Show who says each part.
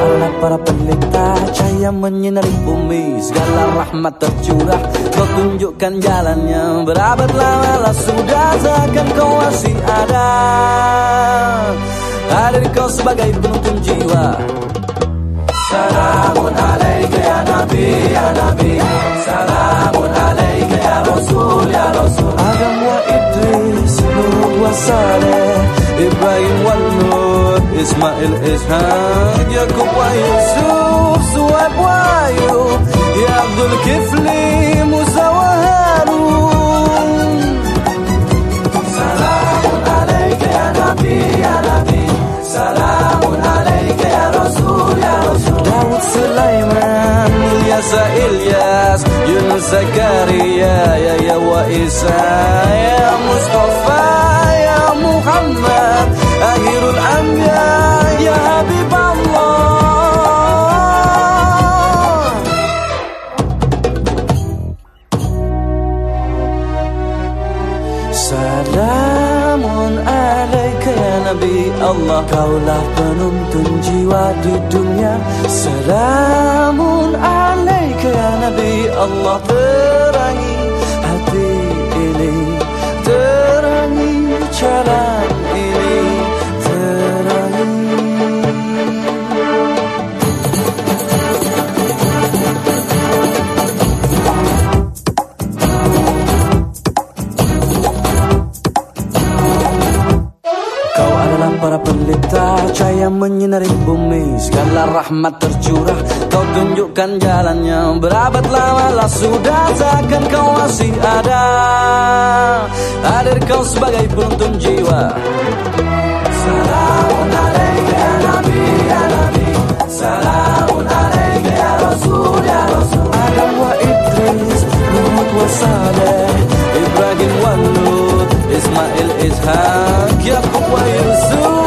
Speaker 1: adalah para pelita Cahaya menyinari bumi. Segala rahmat tercurah Kau tunjukkan jalannya. Berabad lama sudah Takkan kau masih ada. Hadir kau sebagai penuntun jiwa. Salamun alaika ya Nabi ya Nabi. Salamun alaika ya Rasul ya Rasul. Adam wa Idris Nuh wa Saleh Ibrahim wa Ismail Ishaq Yakub wa Yusuf Suhaib wa Ayub Ya Abdul Kifli Musa wa Harun Salamun alaika ya Nabi ya Nabi Salamun alaika ya Rasul ya Rasul Daud Sulaiman Ilyasa Ilyas Yunus Zakaria Ya Salamun alaika ya Nabi Allah Kaulah penuntun jiwa di dunia. Salamun alaika ya Nabi Allah Terangi para pelita Cahaya menyinari bumi. Segala rahmat tercurah Kau tunjukkan jalannya. Berabad lama lah sudah Takkan kau masih ada. Hadir kau sebagai penuntun jiwa. Salamun alaika ya Nabi ya Nabi. Salamun alaika ya Rasul ya Rasul. Adam wa Idris Nuh wa Saleh وما الإجهاك يا قوة يرسوك